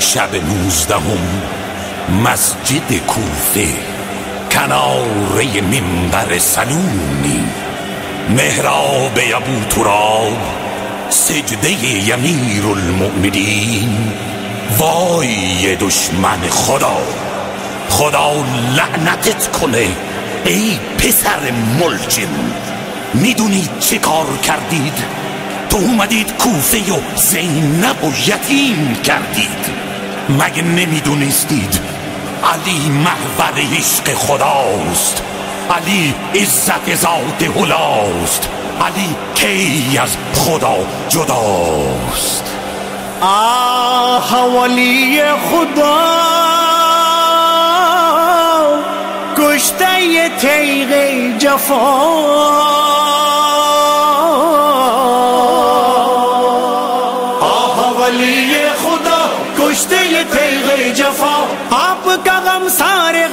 شب نوزدهم مسجد کوفه، کناره منبر سلونی مهراب ابو تراب، سجده یمیر المؤمنین وای دشمن خدا خدا لعنتت کنه، ای پسر ملجم. میدونید چه کار کردید؟ تو اومدید کوفه و زینب و یتیم کردید. مگه نمیدونستید؟ علی محور عشق خداست. علی عزت ذات هلاست علی کی از خدا جداست؟ آه، ولی خدا. کشته تیغ جفا.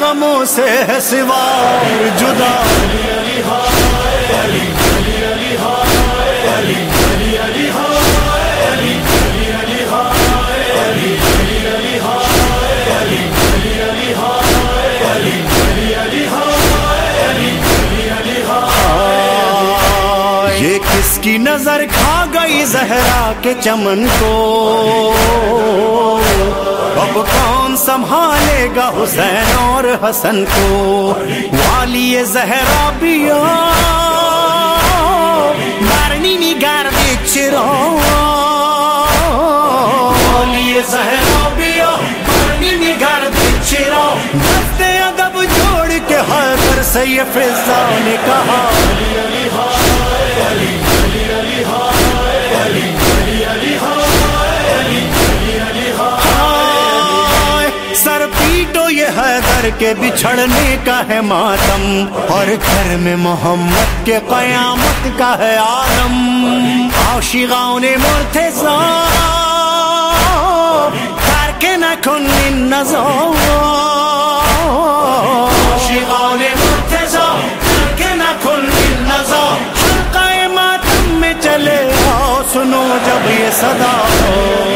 غموں سے ہے سوار جدا۔ یہ کس کی نظر کھا گئی زہرا کے چمن کو؟ اب کون سنبھالے گا حسین اور حسن کو؟ والی زہرا بیا مارنی نگار چرا والی زہرا بیا مارنی نگار چرا دستے ادب جوڑ کے حیدر سے یہ فضا نے کہا یہ کے بچھڑنے کا ہے ماتم اور گھر میں محمد کے قیامت کا ہے عالم۔ آشیغاؤں نے مرتے کر کے نہ کن نظر نے مرتے کر کے نہ کن نظر حلقہ ماتم میں چلے آؤ، سنو جب یہ صدا ہو۔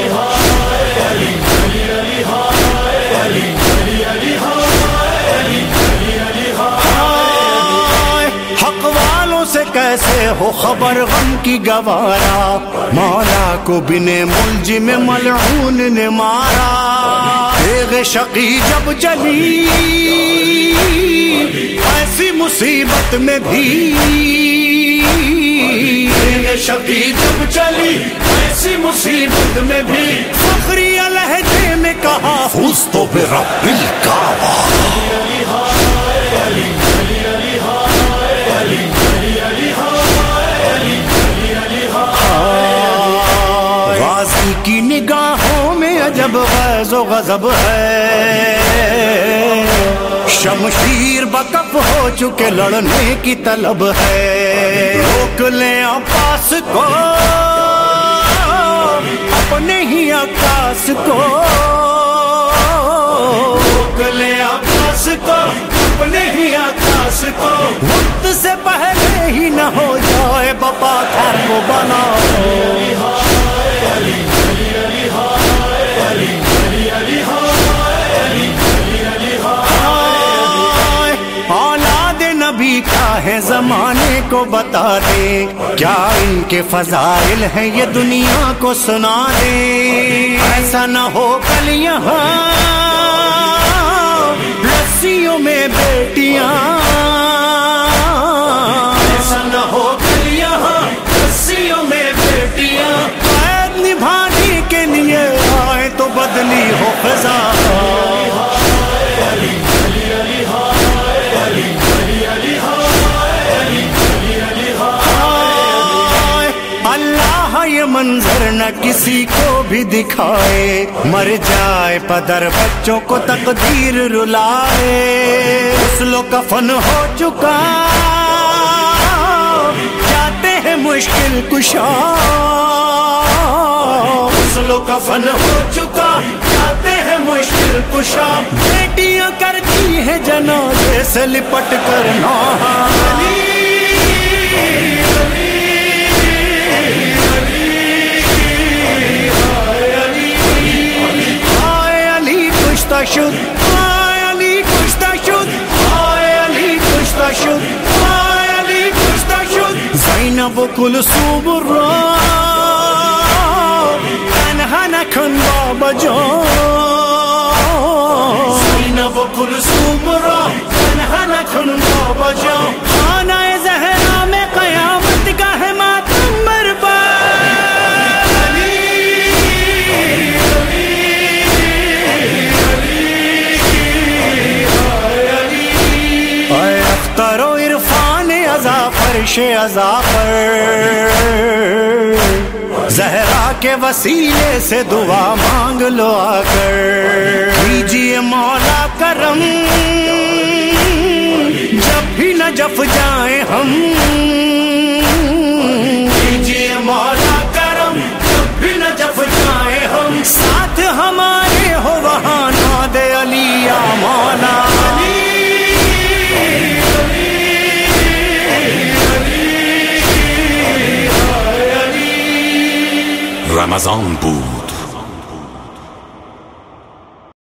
کیسے ہو خبر غم کی گوارا؟ مولا کو بنے ملج میں ملعون نے مارا۔ تیغ شقی جب چلی ایسی مصیبت میں بھی۔ تیغ شقی جب چلی ایسی مصیبت میں بھی۔ فخری لہجے میں کہا، فوز تو بے رب غیظ و غضب ہے۔ شمشیر بکف ہو چکے لڑنے کی طلب ہے۔ روک لیں عباس کو، اپنے ہی عباس کو۔ روک لیں عباس کو، اپنے ہی عباس کو۔ وقت سے پہلے ہی نہ ہو زمانے کو بتا دے۔ کیا ان کے فضائل ہیں یہ دنیا کو سنا دے۔ ایسا نہ ہو کل یہاں۔ رسیوں میں بیٹیاں۔ منظر نہ کسی کو بھی دکھائے۔ مر جائے پدر بچوں کو تقدیر رلائے۔ لو کفن ہو چکا۔ جاتے ہیں مشکل کشا لو کفن ہو چکا۔ جاتے ہیں مشکل کشا بیٹیاں کرتی ہیں جنازے سے لپٹ کرنا شد زینب و کلثوم را. تنها نکن بابا جان. عرش ازا پر۔ زہرا کے وسیلے سے دعا مانگ لو آ کر کیجیے مولا کرم۔ جب بھی نہ جف جائیں ہم۔ رمضان بود